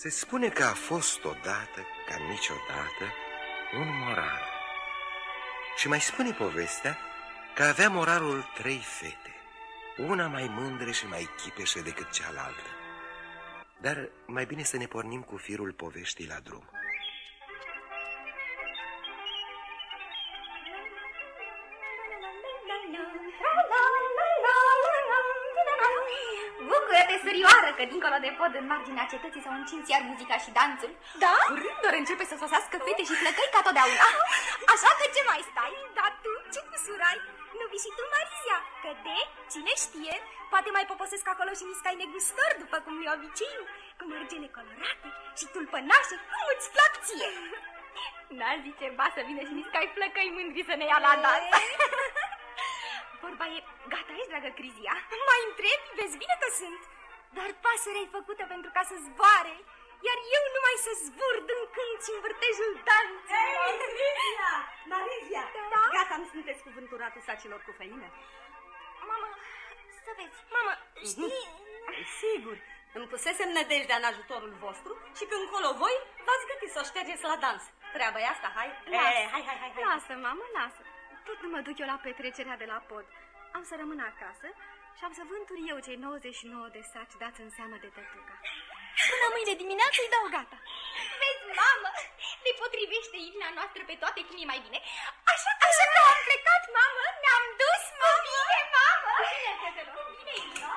Se spune că a fost odată, ca niciodată, un morar. Și mai spune povestea că avea morarul trei fete, una mai mândră și mai chipeșă decât cealaltă. Dar mai bine să ne pornim cu firul poveștii la drum. În marginea cetății s-au încins iar muzica și danțul. Da? Curând ori începe să sosească fete și plăcăi ca totdeauna. Așa că ce mai stai? Dar tu ce cusurai? Nu vii și tu, Marizia? Că de, cine știe, poate mai poposesc acolo și niscai negustor, după cum e obiceiul, cu mărgele colorate și tulpănașe, cum îți plac ție. N-a zice, ba să vină și niscai flăcăi mândri să ne ia la dans. Vorba e, gata ești, dragă Crizia? Mai întrebi? Vezi bine că sunt. Dar pasărea e făcută pentru ca să zboare, iar eu numai să zburd în cânt și în vârtejul danțului. Ei, Marizia! Marizia! Da? Gata, nu sunteți cu vânturatul sacilor cu făină? Mamă, să vezi, mamă, știi... Mhm. Sigur, îmi pusesem nădejdea în ajutorul vostru și când colo voi v-ați gătit să o ștergeți la dans. Treaba e asta, hai? Lasă, E, hai, hai, hai, hai. lasă, mamă, lasă. Tot nu mă duc eu la petrecerea de la pod. Am să rămân acasă și am să vânturi eu cei 99 de saci dați în seamă de tătuca. Până mâine dimineață îi dau gata. Vezi, mamă, le potrivește inima noastră pe toate cum e mai bine. Așa că, Așa că am plecat, mamă, ne-am dus, mamă. Bine, mamă. Bine, fetelor, bine, Irina.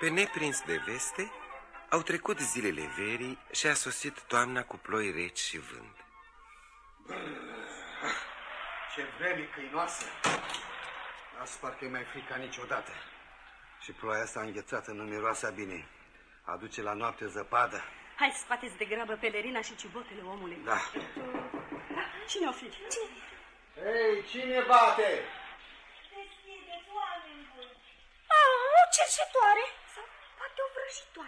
Pe neprins de veste, au trecut zilele verii și a sosit toamna cu ploi reci și vânt. Ce vreme câinoasă! Azi parcă e mai frică ca niciodată. Și ploaia asta înghețată nu miroase bine. Aduce la noapte zăpadă. Hai, scoateți de grabă pelerina și ciubotele omului. Da. Cine o fi? Cine? Ei, cine bate? Ah, o cerșetoare. Sau poate o vrăjitoare.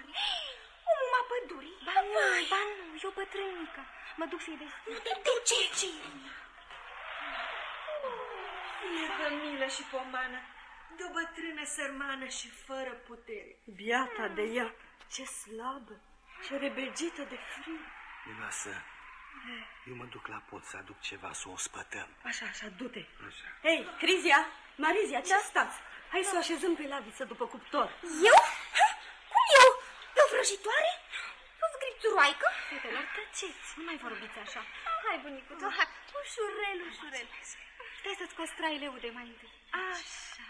O muma pădurii. Ba nu, ba nu, e o bătrânică. Mă duc să-i deschid. Nu te duce! Ce, E milă și pomană, de o bătrână sărmană și fără putere. Biata de ea, ce slabă, ce rebelgită de frig. Lasă. Eu mă duc la pod să aduc ceva să o spătăm. Așa, așa, du-te. Așa. Hei, Crizia, Marizia, ce stați? Hai să o așezăm pe laviță după cuptor. Eu? Ha? Cum eu? E o vrăjitoare? O zgripturoaică? Fetelor, tăceți, nu mai vorbiți așa. Hai, bunicuțo, hai. Ușurel, ușurel. Stai să-ți scoți traile ude mai întâi. Așa.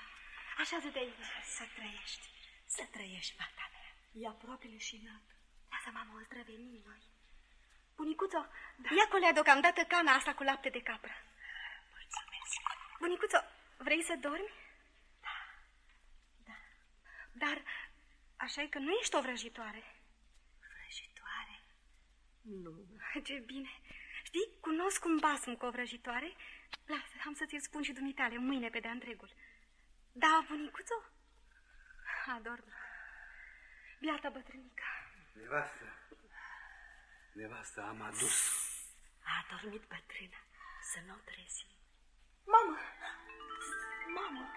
Așa de aici. Să trăiești, să trăiești, fata mea. E aproape leșinat. Lasă, mamă, o zdrăvenim noi. Bunicuțo, da. ia colea deocamdată cana asta cu lapte de capră. Mulțumesc. Bunicuțo, vrei să dormi? Da. Da. Dar așa e că nu ești o vrăjitoare. Vrăjitoare? Nu. Ce bine. Știi, cunosc un basm cu o vrăjitoare. Lasă, am să ți-l spun și dumitale mâine pe de-a întregul. Da, bunicuțo? Ador. Biata bătrânică. Nevastă. Nevastă, am adus. A adormit bătrâna, să nu o trezi. Mamă! Mamă!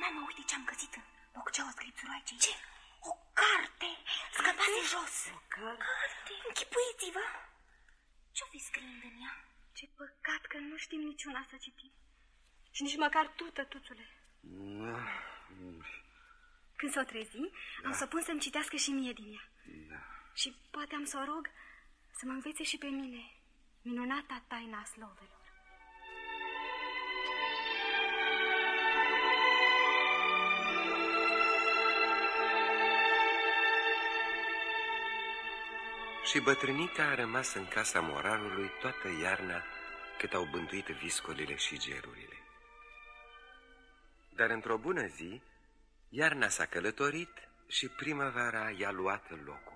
Mamă, uite ce-am găsit în bocceaua scripturoaicei. Ce? O carte! Scăpase jos. O carte? Carte! Închipuiți-vă! Ce-o fi scriind în ea? Ce păcat că nu știm niciuna să citim. Și nici măcar tu, tătuțule. Când s-o trezi, da. am să pun să-mi citească și mie din ea. Da. Și poate am să o rog să mă învețe și pe mine minunata taina slovelor. Și bătrânica a rămas în casa morarului toată iarna cât au bântuit viscolele și gerurile. Dar într-o bună zi, iarna s-a călătorit și primăvara i-a luat locul.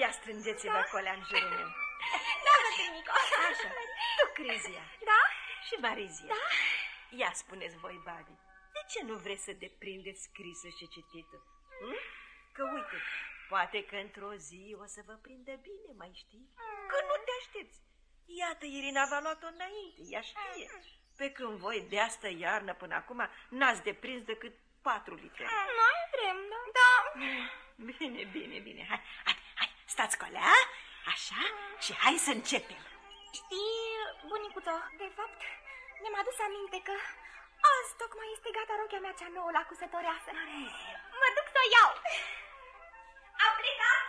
Ia, ia strângeți-vă colea în jurul meu. Da, Mico. Așa, tu, Crizia. Da? Și Marizia. Da? Ia spuneți voi, Babi, de ce nu vreți să deprindeți scrisă și citită? Hm? Că uite, poate că într-o zi o să vă prindă bine, mai știi? Că nu te aștepți. Iată, Irina v-a luat-o înainte, ea știe. Pe când voi de asta iarnă până acum n-ați deprins decât patru litere. Mai vrem, da? Da. Bine, bine, bine. Hai, hai, hai, stați colea, așa, și hai să începem. Știi, bunicuță, de fapt, mi-am adus aminte că azi tocmai este gata rochea mea cea nouă la cusătoreasă. Mă duc să o iau. Am plecat.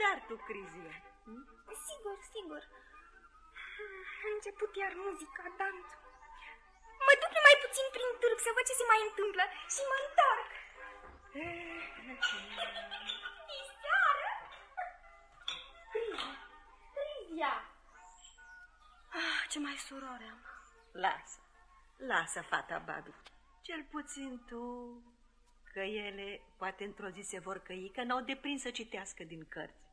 Dar tu, Crizia, Sigur, sigur. A început iar muzica, dansul. Mă duc numai puțin prin târg să văd ce se mai întâmplă și mă întorc. Diseară? Crizia. Ah, ce mai surore am. lasă, lasă, fata Babi. Cel puțin tu, că ele poate într-o zi se vor căi că n-au deprins să citească din cărți.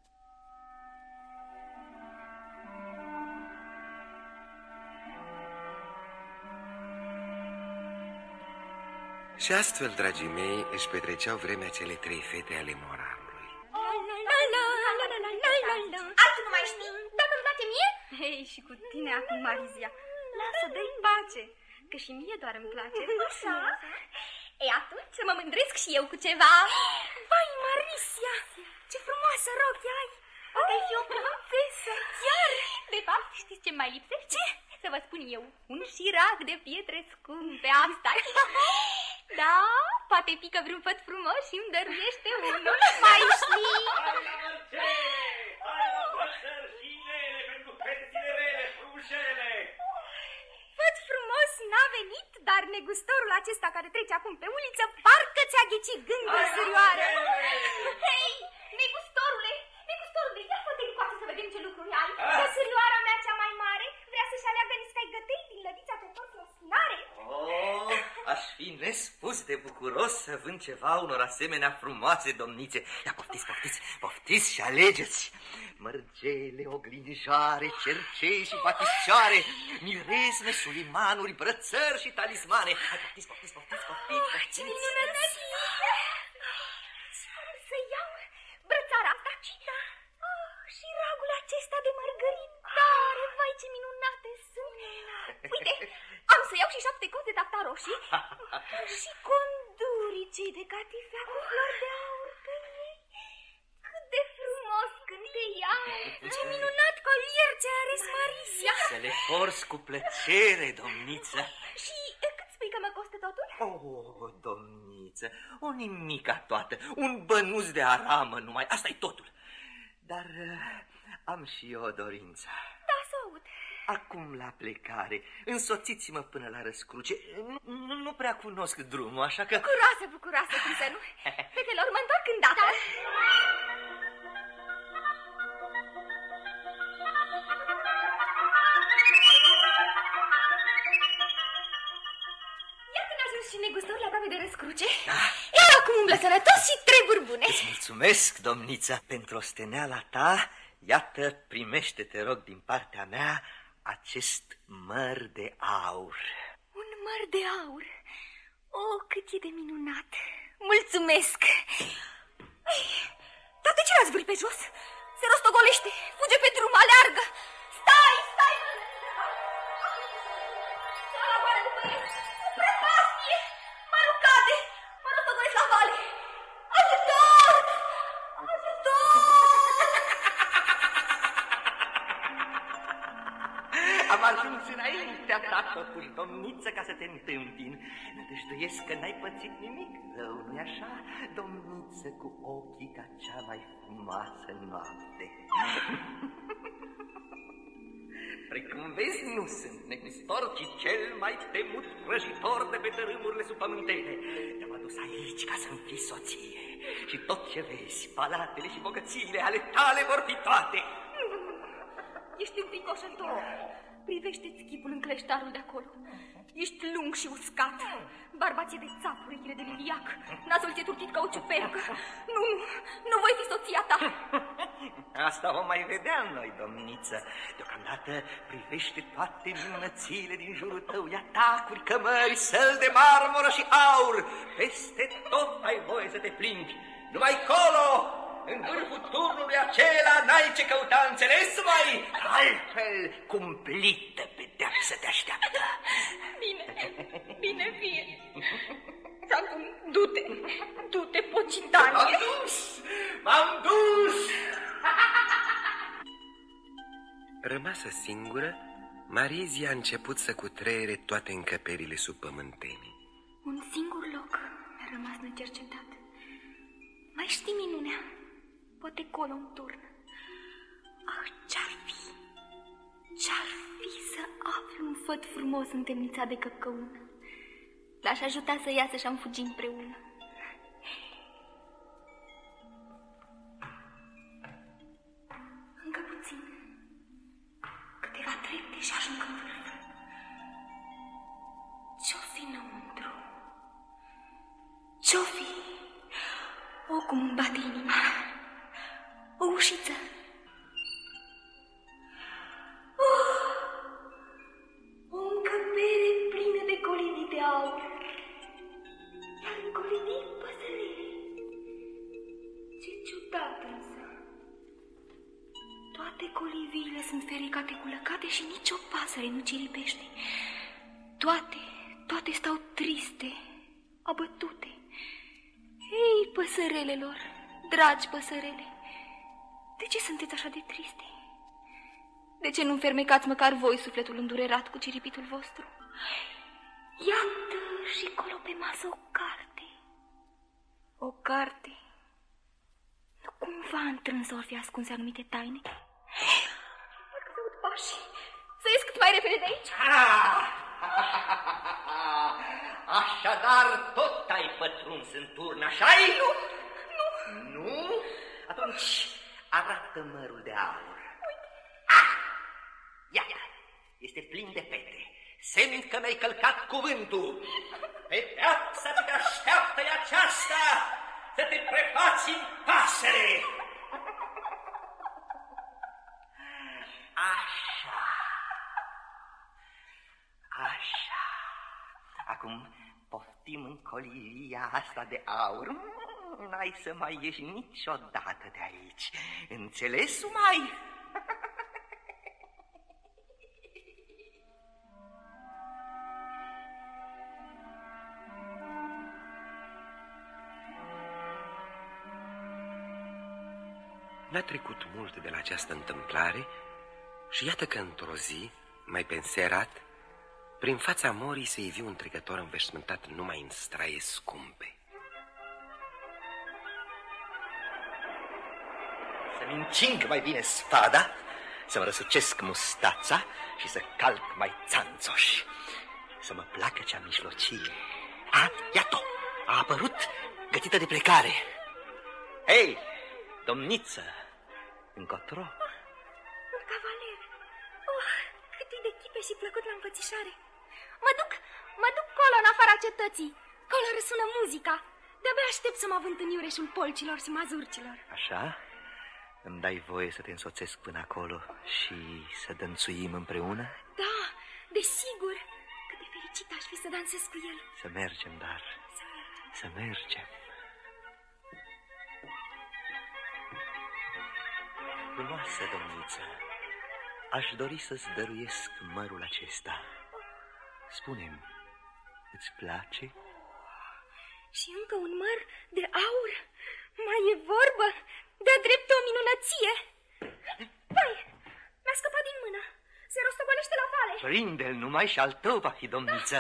Și astfel, dragii mei, își petreceau vremea cele trei fete ale morarului. Altul nu mai știi? Dacă îmi place mie? Hei, și cu tine acum, Marizia. Lasă, dă-i pace, că și mie doar îmi place. Așa? Ei, atunci să mă mândresc și eu cu ceva. Vai, Marisia, ce frumoasă rochie ai! Parcă ai fi o prințesă. Chiar? De fapt, știți ce mai lipsește? Ce? Să vă spun eu, un șirac de pietre scumpe, asta Da, poate pică vreun făt frumos și îmi dăruiește unul. Mai știi? Hai la păsări și inele pentru fetele rele, frumușele! Făt frumos n-a venit, dar negustorul acesta care trece acum pe uliță parcă ți-a ghicit gândul, surioară. Hei, negustorule, negustorule, ia fă-te încoace să vedem ce lucruri ai. Că surioara mea cea mai mare vrea să-și aleagă niscai gătei din lădița pe porți snare. Oh, aș fi nespus de bucuros să vând ceva unor asemenea frumoase domnițe. Ia poftiți, poftiți, poftiți și alegeți. Mărgele, oglinjoare, cercei și batișoare, miresme, sulimanuri, brățări și talismane. Hai, poftiți, poftiți, poftiți, poftiți, Ce poftiți. minunăție! Am să iau brățara asta. Da. Oh, și ragul acesta de mărgăritare. Vai, ce minunate sunt. Uite, am să iau și șapte cozi de tapta roșii și condurii cei de catifea cu flori de aur pe ei. Cât de frumos cânteiau! Ce minunat colier ce are Marisia! Să le forți cu plăcere, domniță. Și e, cât spui că mă costă totul? Oh, domniță, o nimica toată, un bănuț de aramă numai, asta e totul. Dar uh, am și eu o dorință. Da, să aud. Acum la plecare, însoțiți-mă până la răscruce. Nu, nu, nu prea cunosc drumul, așa că... Bucuroasă, bucuroasă, cum să nu? Fetelor, mă întorc îndată. Iată ne-a ajuns și negustorul aproape de răscruce. Iar acum umblă sănătos și treburi bune. Îți mulțumesc, domniță, pentru osteneala ta. Iată, primește, te rog, din partea mea, acest măr de aur. Un măr de aur. Oh, cât e de minunat. Mulțumesc. Ei, Dar de ce l-ați vârlit pe jos? Se rostogolește, fuge pe drum, aleargă. Stai, stai! Stai înaintea ta, totuși, domniță, ca să te întâmpin. Nădăjduiesc că n-ai pățit nimic rău, nu așa? Domniță cu ochii ca cea mai frumoasă noapte. Precum vezi, nu sunt negustor, ci cel mai temut vrăjitor de pe tărâmurile subpământene. Te-am adus aici ca să-mi fii soție. Și tot ce vezi, palatele și bogățiile ale tale vor fi toate. Ești un picoșător. Privește-ți chipul în cleștarul de acolo. Ești lung și uscat. Barba ție de țap, urechile de liliac, nasul ți-e turtit ca o ciupercă. Nu, nu, nu voi fi soția ta. Asta vom mai vedea noi, domniță. Deocamdată privește toate minunățile din jurul tău, ia tacuri, cămări, săl de marmură și aur. Peste tot ai voie să te plimbi. Numai colo, în vârful turnului acela n-ai ce căuta, înțeles mai? Altfel, cumplită pedeapsă te așteaptă. Bine, bine, fie. Și acum, du-te, du-te, M-am pocitanie. dus! M-am dus! Rămasă singură, Marizia a început să cutreiere toate încăperile sub pământenii. Un singur loc mi-a rămas necercetat. Mai știi minunea? Poate colo în turn. Ah, ce-ar fi? Ce-ar fi să aflu un făt frumos întemnițat de căpcăună? L-aș ajuta să iasă și am fugi împreună. Încă puțin. Câteva trepte și ajung în vârf. Ce-o fi înăuntru? Ce-o fi? O, cum îmi bate inima. Dragi păsărele, de ce sunteți așa de triste? De ce nu înfermecați măcar voi sufletul îndurerat cu ciripitul vostru? Iată și colo pe masă o carte. O carte. Nu cumva întrânsă ori fi ascunse anumite taine? Parcă se aud pașii. Să ies cât mai repede de aici. Așadar, tot ai pătruns în turn, așa-i? Nu, nu. Nu? Atunci arată mărul de aur. Ah! Ia, ia, este plin de pete. Semn că mi-ai călcat cuvântul. Pedeapsa ce te așteaptă e aceasta, să te prefaci în pasăre. Așa. Așa. Acum poftim în colivia asta de aur. Mm, N-ai să mai ieși niciodată de aici. Înțeles, mai? N-a trecut mult de la această întâmplare și iată că într-o zi, mai penserat, prin fața morii se ivi un trecător înveșmântat numai în straie scumpe. Încing mai bine spada, să-mi răsucesc mustața și să calc mai țanțoși. Să mă placă cea mijlocie. A, iată a apărut gătită de plecare. Hei, domniță, încotro. Un cavaler. Oh, cât e de chipe și plăcut la înfățișare. Mă duc, mă duc colo în afara cetății. Colo răsună muzica. De-abia aștept să mă avânt în iureșul polcilor și mazurcilor. Așa? Îmi dai voie să te însoțesc până acolo și să dănțuim împreună? Da, desigur. Cât de fericit aș fi să dansez cu el. Să mergem, dar, Să mergem. să mergem. Frumoasă domniță, aș dori să-ți dăruiesc mărul acesta. Spune-mi, îți place? Și încă un măr de aur. Mai e vorbă. De-a drept o minunăție. Vai, mi-a scăpat din mână. Se rostogolește la vale. Prinde-l numai și al tău va fi domniță.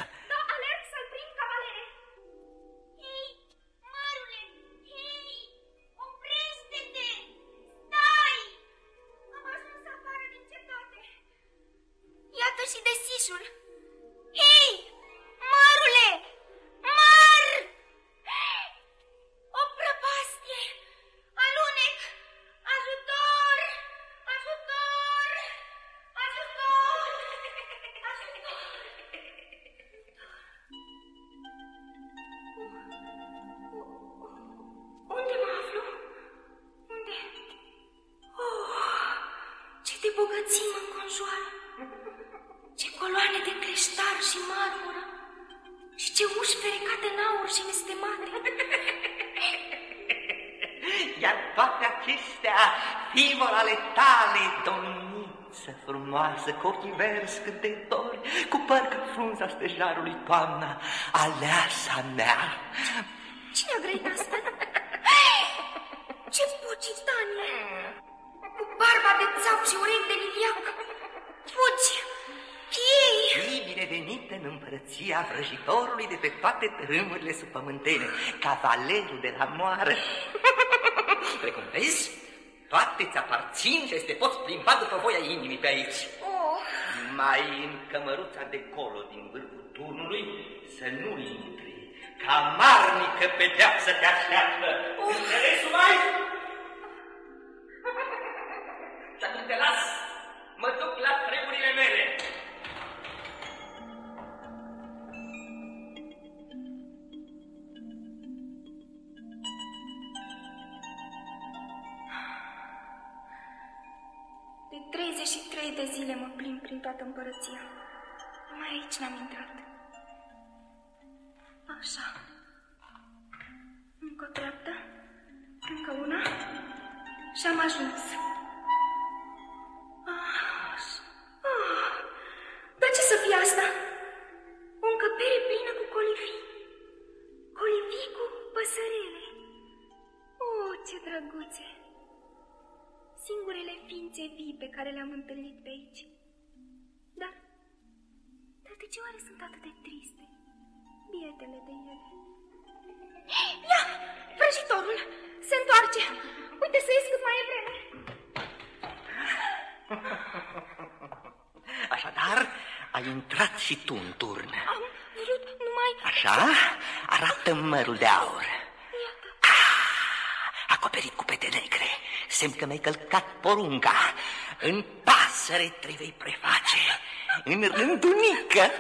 Și marmură, și ce uși fericate în aur și nestemate. Iar toate acestea, fimor ale tale, domniță frumoasă, cu ochii verzi cântători, cu păr ca frunza stejarului toamna, aleasa mea. În împărăția vrăjitorului de pe toate tărâmurile subpământene, cavalerul de la moară. Precum vezi, toate ți aparțin și te poți plimba după voia inimii pe aici. Oh, Mai în cămăruța de colo din vârful turnului să nu intri, ca marnică pedeapsă te așteaptă. Înțeles, mai? Și atunci te las, mă duc la treburile mele. 33 de zile mă plimb prin toată împărăția. Numai aici n-am intrat. Așa. Încă o treaptă, încă una și am ajuns. Și tu în turn. Am vrut numai... Așa arată mărul de aur. Ah, acoperit cu pete negre, semn că mi-ai călcat porunca. În pasăre te vei preface, în rândunică.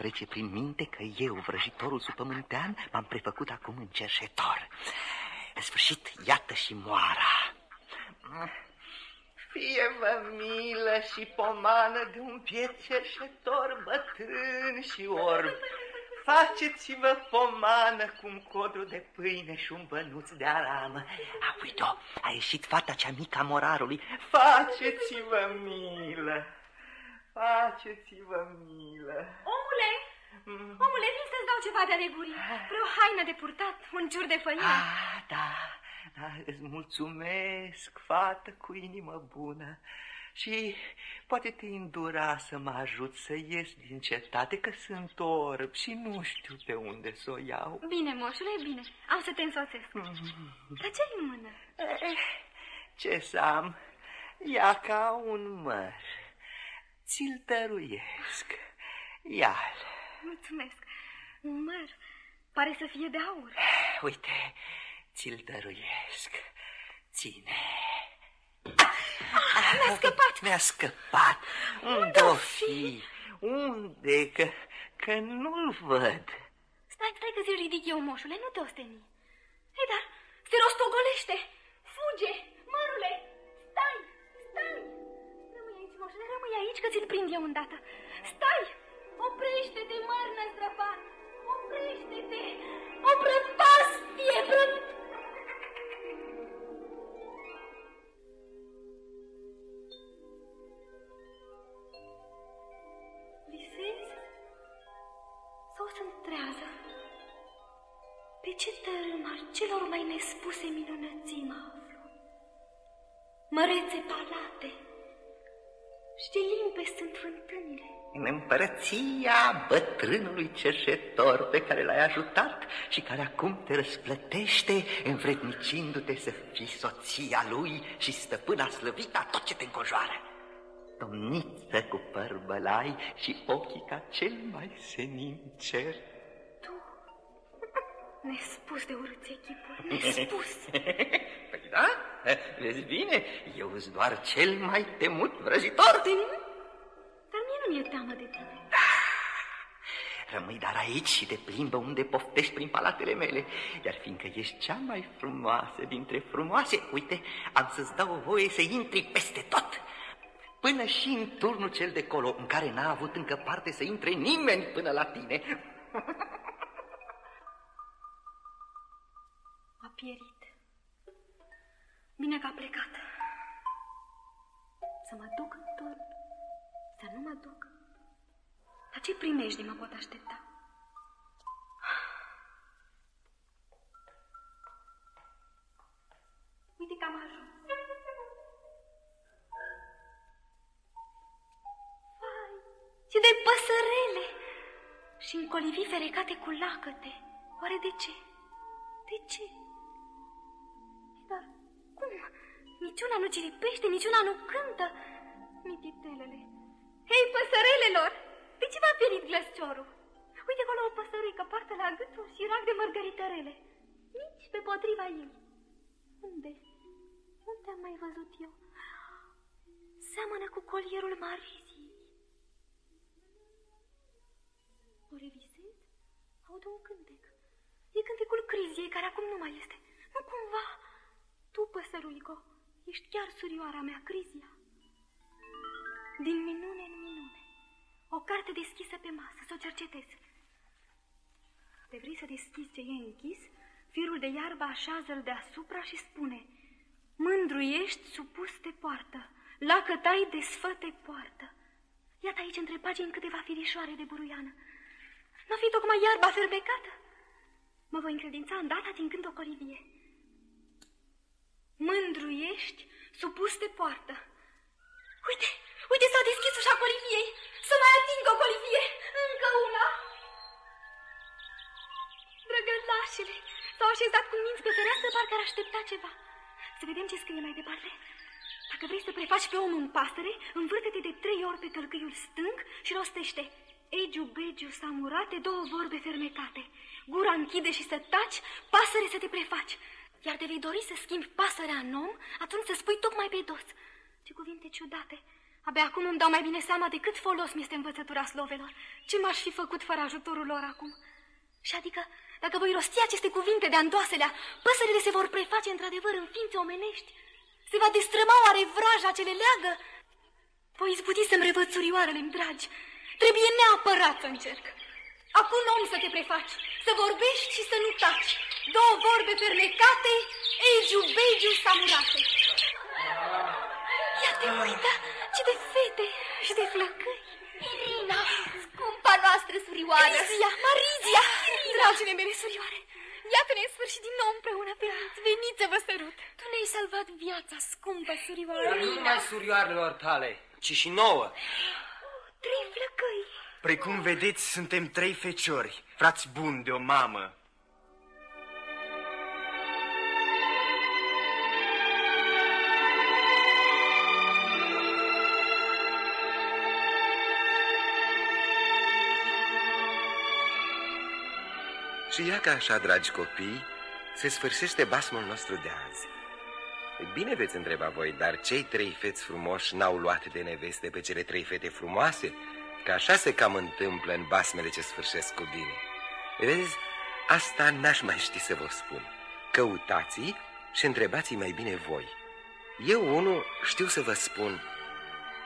Trece prin minte că eu, vrăjitorul supământean, m-am prefăcut acum în cerșetor. În sfârșit, iată și moara. Fie-vă milă și pomană de un piet cerșetor bătrân și orb. Faceți-vă pomană cu un codru de pâine și un bănuț de aramă. A, uite-o, a ieșit fata cea mică a morarului. Faceți-vă milă, faceți-vă milă. Omule, omule, vin să-ți dau ceva de alegurii. Vreo haină de purtat, un ciur de făină. Ah, da, da, îți mulțumesc, fată cu inimă bună. Și poate te îndura să mă ajut să ies din cetate, că sunt orb și nu știu pe unde să o iau. Bine, moșule, bine. Am să te însoțesc. Dar ce în mână? Eh, ce să am? Ia ca un măr. Ți-l dăruiesc. Ia-l. Mulțumesc. Un măr. Pare să fie de aur. Uite, ți-l dăruiesc. Ține. Mi-a scăpat. Mi-a scăpat. Unde-o fi? Unde? Că, că nu-l văd. Stai, stai că ți-l ridic eu, moșule, nu te osteni. Ei, dar se rostogolește. Fuge, mărule. Stai, stai. Rămâi aici, moșule, rămâi aici că ți-l prind eu îndată. Stai, oprește-te, măr năzdrăvan. Oprește-te. O prăpastie, prăpastie. Visezi? Sau sunt trează? Pe ce tărâm al celor mai nespuse minunății mă aflu? Mărețe palate, Și ce limpezi sunt fântânile. În împărăția bătrânului cerșetor pe care l-ai ajutat și care acum te răsplătește învrednicindu-te să fii soția lui și stăpâna slăvită a tot ce te înconjoară. Domniță cu păr bălai și ochii ca cel mai senin cer. Tu, nespus de urâți echipul, nespus. Păi da, vezi bine, eu sunt doar cel mai temut vrăjitor. De mine? Dar mie nu mi-e teamă de tine. Rămâi dar aici și te plimbă unde poftești prin palatele mele. Iar fiindcă ești cea mai frumoasă dintre frumoase, uite, am să-ți dau o voie să intri peste tot. Până și în turnul cel de colo, în care n-a avut încă parte să intre nimeni până la tine. A pierit. Bine că a plecat. Să mă duc în turn, să nu mă duc. La ce primești mă pot aștepta? Uite că am ajuns. Vai, ce de păsărele! Și în colivii ferecate cu lacăte. Oare de ce? De ce? Dar cum? Niciuna nu ciripește, niciuna nu cântă. Mititelele. Hei, păsărelelor! De ce v-a pierit glăsciorul? Uite acolo o păsărică poartă la gât un șirac de mărgăritărele. Nici pe potriva ei. Unde? Unde am mai văzut eu? Seamănă cu colierul Marizii. O revisez? Aud un cântec. E cântecul Criziei, care acum nu mai este. Nu cumva... Tu, păsăruico, ești chiar surioara mea, Crizia. Din minune în minune. O carte deschisă pe masă, să o cercetez. Te vrei să deschizi ce e închis? Firul de iarbă așează-l deasupra și spune Mândru ești, supus te poartă, la cătai desfă te poartă. Iată aici între pagini câteva firișoare de buruiană. Nu fi tocmai iarba fermecată? Mă voi încredința îndată atingând o colivie. Mândru ești, supus te poartă. Uite, uite s-a deschis ușa coliviei. Să mai ating o colivie. Încă una. Drăgălașele s-au așezat cu minți pe fereastră, parcă ar aștepta ceva. Să vedem ce scrie mai departe. Dacă vrei să prefaci pe om în pasăre, învârte-te de trei ori pe tălcâiul stâng și rostește. Egiu, begiu, samurate, două vorbe fermecate. Gura închide și să taci, pasăre să te prefaci. Iar de vei dori să schimbi pasărea în om, atunci să spui tocmai pe dos. Ce cuvinte ciudate! Abia acum îmi dau mai bine seama de cât folos mi este învățătura slovelor. Ce m-aș fi făcut fără ajutorul lor acum? Și adică, dacă voi rosti aceste cuvinte de andoaselea, păsările se vor preface într-adevăr în ființe omenești. Se va destrăma oare vraja ce le leagă? Voi izbuti să-mi revăd surioarele-mi dragi. Trebuie neapărat să încerc. Acum om să te prefaci, să vorbești și să nu taci. Două vorbe fermecate, egiu, begiu, samurate. Ia te uită, ce de fete și de flăcăi. Irina, scumpa noastră surioară. Marizia, Marizia, dragile mele surioare. Iată-ne în sfârșit din nou împreună, veniți, veniți să vă sărut. Tu ne-ai salvat viața, scumpă surioară. Dar nu numai surioarelor tale, ci și nouă. Trei flăcăi. Precum vedeți, suntem trei feciori, frați buni de o mamă. Și ia că așa, dragi copii, se sfârșește basmul nostru de azi. Bine veți întreba voi, dar cei trei feți frumoși n-au luat de neveste pe cele trei fete frumoase? Că așa se cam întâmplă în basmele ce sfârșesc cu bine. Vezi, asta n-aș mai ști să vă spun. Căutați și întrebați mai bine voi. Eu, unul, știu să vă spun,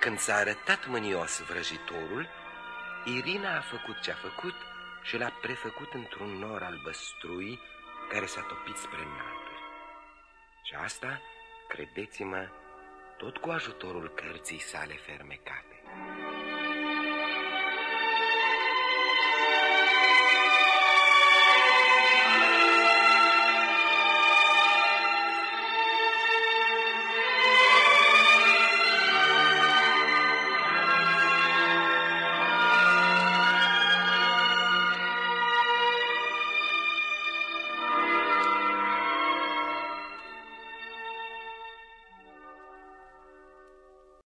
când s-a arătat mânios vrăjitorul, Irina a făcut ce-a făcut și l-a prefăcut într-un nor albăstrui care s-a topit spre înalturi. Și asta, credeți-mă, tot cu ajutorul cărții sale fermecate.